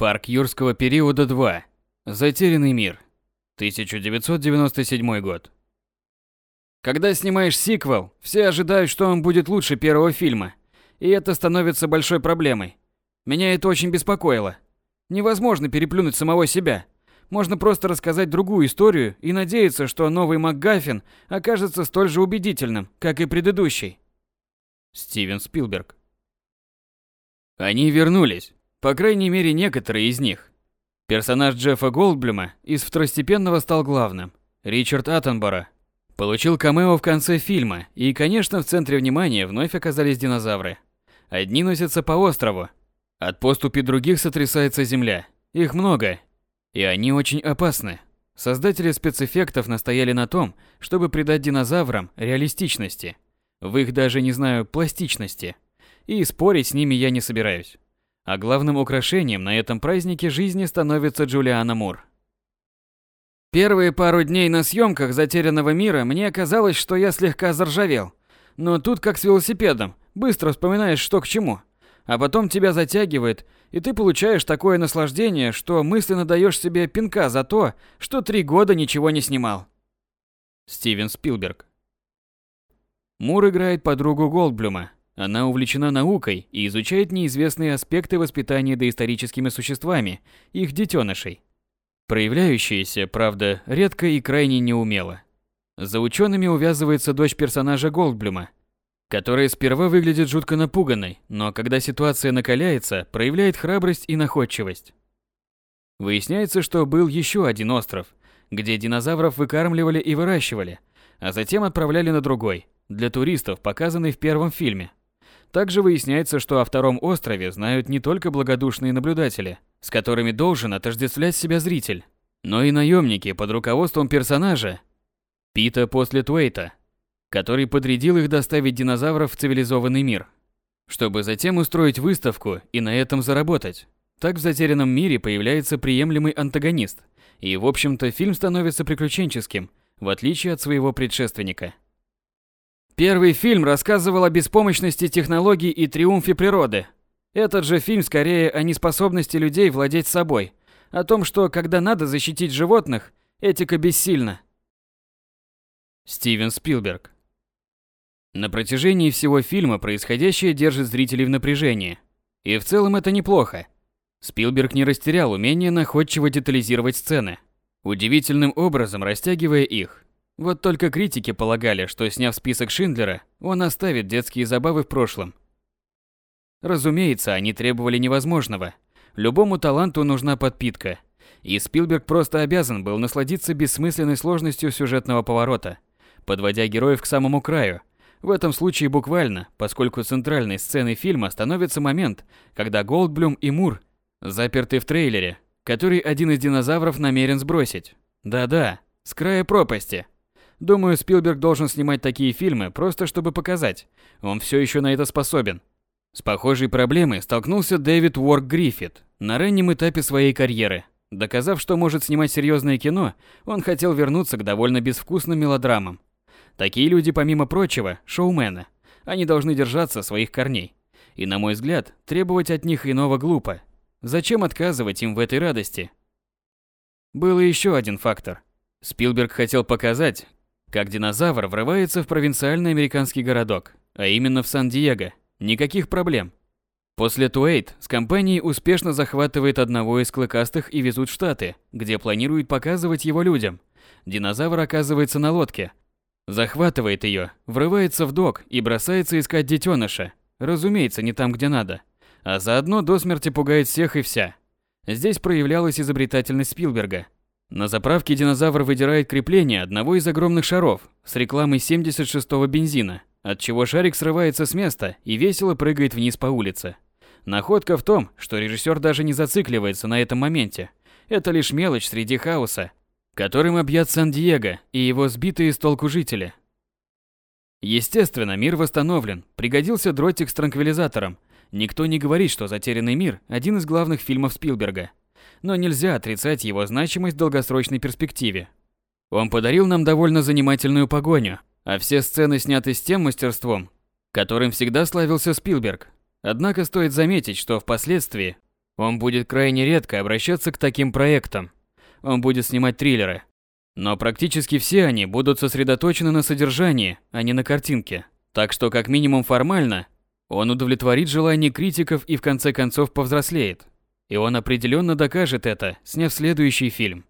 Парк юрского периода 2. Затерянный мир. 1997 год. Когда снимаешь сиквел, все ожидают, что он будет лучше первого фильма. И это становится большой проблемой. Меня это очень беспокоило. Невозможно переплюнуть самого себя. Можно просто рассказать другую историю и надеяться, что новый МакГаффин окажется столь же убедительным, как и предыдущий. Стивен Спилберг. Они вернулись. По крайней мере, некоторые из них. Персонаж Джеффа Голдблюма из второстепенного стал главным. Ричард Аттенборо получил камео в конце фильма, и, конечно, в центре внимания вновь оказались динозавры. Одни носятся по острову. От поступи других сотрясается земля. Их много. И они очень опасны. Создатели спецэффектов настояли на том, чтобы придать динозаврам реалистичности. В их даже, не знаю, пластичности. И спорить с ними я не собираюсь. А главным украшением на этом празднике жизни становится Джулиана Мур. Первые пару дней на съемках «Затерянного мира» мне казалось, что я слегка заржавел. Но тут как с велосипедом, быстро вспоминаешь, что к чему. А потом тебя затягивает, и ты получаешь такое наслаждение, что мысленно даешь себе пинка за то, что три года ничего не снимал. Стивен Спилберг Мур играет подругу Голдблюма, она увлечена наукой и изучает неизвестные аспекты воспитания доисторическими существами, их детенышей. Проявляющиеся, правда, редко и крайне неумело. За учеными увязывается дочь персонажа Голдблюма, которая сперва выглядит жутко напуганной, но когда ситуация накаляется, проявляет храбрость и находчивость. Выясняется, что был еще один остров, где динозавров выкармливали и выращивали, а затем отправляли на другой, для туристов, показанный в первом фильме – также выясняется, что о втором острове знают не только благодушные наблюдатели, с которыми должен отождествлять себя зритель, но и наемники под руководством персонажа Пита после Туэйта, который подрядил их доставить динозавров в цивилизованный мир, чтобы затем устроить выставку и на этом заработать. Так в затерянном мире появляется приемлемый антагонист, и в общем-то фильм становится приключенческим, в отличие от своего предшественника. Первый фильм рассказывал о беспомощности технологий и триумфе природы. Этот же фильм скорее о неспособности людей владеть собой, о том, что когда надо защитить животных, этика бессильна. Стивен Спилберг На протяжении всего фильма происходящее держит зрителей в напряжении. И в целом это неплохо. Спилберг не растерял умение находчиво детализировать сцены, удивительным образом растягивая их. Вот только критики полагали, что сняв список Шиндлера, он оставит детские забавы в прошлом. Разумеется, они требовали невозможного. Любому таланту нужна подпитка. И Спилберг просто обязан был насладиться бессмысленной сложностью сюжетного поворота, подводя героев к самому краю. В этом случае буквально, поскольку центральной сценой фильма становится момент, когда Голдблюм и Мур заперты в трейлере, который один из динозавров намерен сбросить. Да-да, с края пропасти. Думаю, Спилберг должен снимать такие фильмы просто чтобы показать, он все еще на это способен. С похожей проблемой столкнулся Дэвид Уорк Гриффит на раннем этапе своей карьеры. Доказав, что может снимать серьезное кино, он хотел вернуться к довольно безвкусным мелодрамам. Такие люди, помимо прочего, шоумены. Они должны держаться своих корней. И, на мой взгляд, требовать от них иного глупо. Зачем отказывать им в этой радости? Был еще один фактор. Спилберг хотел показать, как динозавр врывается в провинциальный американский городок, а именно в Сан-Диего. Никаких проблем. После Туэйт с компанией успешно захватывает одного из клыкастых и везут в Штаты, где планируют показывать его людям. Динозавр оказывается на лодке. Захватывает ее, врывается в док и бросается искать детеныша. Разумеется, не там, где надо. А заодно до смерти пугает всех и вся. Здесь проявлялась изобретательность Спилберга – на заправке динозавр выдирает крепление одного из огромных шаров с рекламой 76-го бензина, от чего шарик срывается с места и весело прыгает вниз по улице. Находка в том, что режиссер даже не зацикливается на этом моменте. Это лишь мелочь среди хаоса, которым объят Сан-Диего и его сбитые с толку жители. Естественно, мир восстановлен, пригодился дротик с транквилизатором. Никто не говорит, что «Затерянный мир» – один из главных фильмов Спилберга – но нельзя отрицать его значимость в долгосрочной перспективе. Он подарил нам довольно занимательную погоню, а все сцены сняты с тем мастерством, которым всегда славился Спилберг. Однако стоит заметить, что впоследствии Он будет крайне редко обращаться к таким проектам. Он будет снимать триллеры. Но практически все они будут сосредоточены на содержании, а не на картинке. Так что как минимум формально он удовлетворит желание критиков и в конце концов повзрослеет. И он определенно докажет это, сняв следующий фильм.